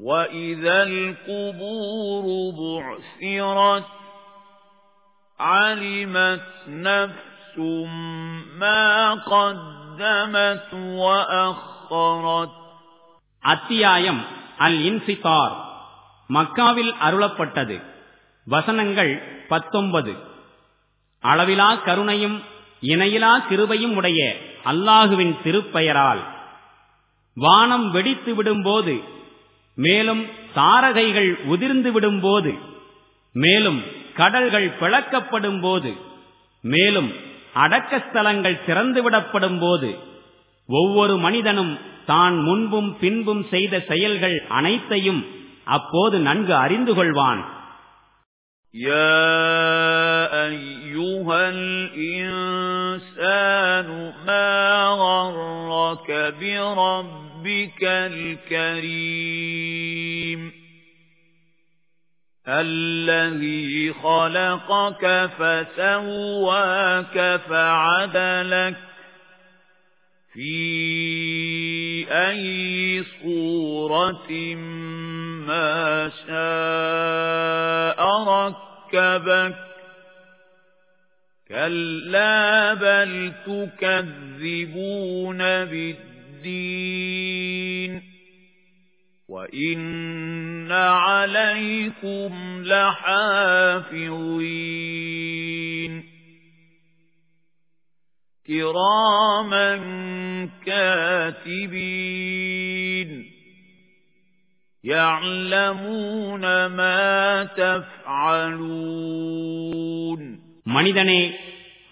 وَإِذَا الْقُبُورُ بُعْثِرَتْ عَلِمَتْ نَفْسٌ مَا قَدَّمَتْ وَأَخَّرَتْ அத்தியாயம் அல் இன்சிதார் மக்காவில் அருளப்பட்டது வசனங்கள் பத்தொன்பது அளவிலா கருணையும் இணையிலா கிருபையும் உடைய அல்லாஹுவின் திருப்பெயரால் வானம் வெடித்து விடும்போது மேலும் தாரகைகள் உதிர்ந்து விடும்போது மேலும் கடல்கள் பிளக்கப்படும் போது மேலும் அடக்கஸ்தலங்கள் திறந்துவிடப்படும் போது ஒவ்வொரு மனிதனும் தான் முன்பும் பின்பும் செய்த செயல்கள் அனைத்தையும் அப்போது நன்கு அறிந்து கொள்வான் يا أيها الإنسان ما غرك بربك الكريم الذي خلقك فسواك فعدلك في أي صورة ما شاء ركبك كلا بل تكذبون بالدين وإن عليكم لحافظين كراما كاتبين يَعْلَمُونَ مَا تَفْعَلُونَ மனிதனே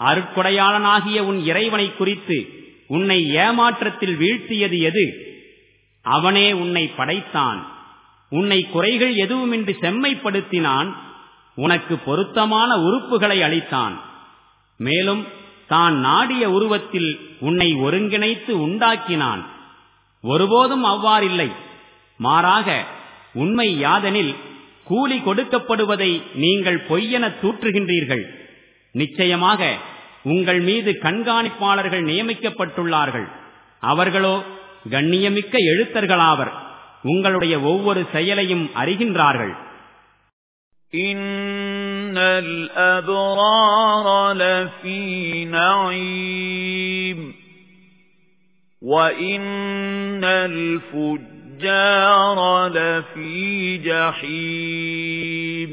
அருட்கொடையாளனாகிய உன் இறைவனை குறித்து உன்னை ஏமாற்றத்தில் வீழ்த்தியது எது? அவனே உன்னை படைத்தான். உன்னை குறைகள் எதுவுமின்றி செம்மைப்படுத்தினான். உனக்கு பொருத்தமான உறுப்புகளை அளித்தான். மேலும் தான் நாடிய உருவத்தில் உன்னை ஒருங்கிணைத்து உண்டாக்கினான். ஒருபோதும் அவ்வாறில்லை. மாறாக உண்மை யாதெனில் கூலி கொடுக்கப்படுவதை நீங்கள் பொய்யென தூற்றுகின்றீர்கள். நிச்சயமாக உங்கள் மீது கண்காணிப்பாளர்கள் நியமிக்கப்பட்டுள்ளார்கள் அவர்களோ கண்ணியமிக்க எழுத்தர்களாவர் உங்களுடைய ஒவ்வொரு செயலையும் அறிகின்றார்கள் இன்னல் الفجار لفي جحيم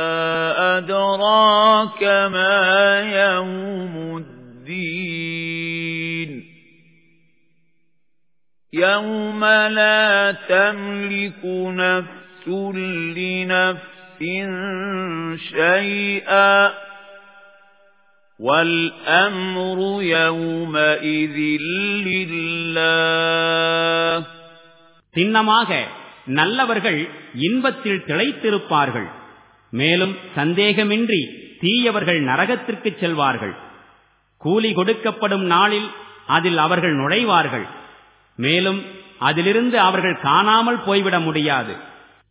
أدراك ما يوم الدين يوم لا تملك نفس لنفس شيئا وَالْأَمْرُ يَوْمَئِذٍ لِلَّهِ சின்னமாக நல்லவர்கள் இன்பத்தில் திளைத்திருப்பார்கள் மேலும் சந்தேகமின்றி தீயவர்கள் நரகத்திற்கு செல்வார்கள். கூலி கொடுக்கப்படும் நாளில் அதில் அவர்கள் நுழைவார்கள். மேலும் அதிலிருந்து அவர்கள் காணாமல் போய்விட முடியாது.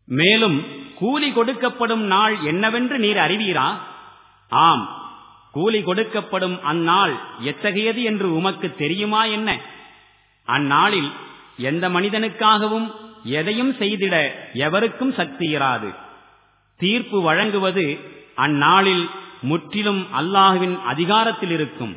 மேலும் கூலி கொடுக்கப்படும் நாள் என்னவென்று நீர் அறிவீரா? ஆம். கூலி கொடுக்கப்படும் அந்நாள் எத்தகையது என்று உமக்கு தெரியுமா என்ன? அந்நாளில் எந்த மனிதனுக்காகவும் எதையும் செய்திட எவருக்கும் சக்தி இராது. தீர்ப்பு வழங்குவது அந்நாளில் முற்றிலும் அல்லாஹுவின் அதிகாரத்தில் இருக்கும்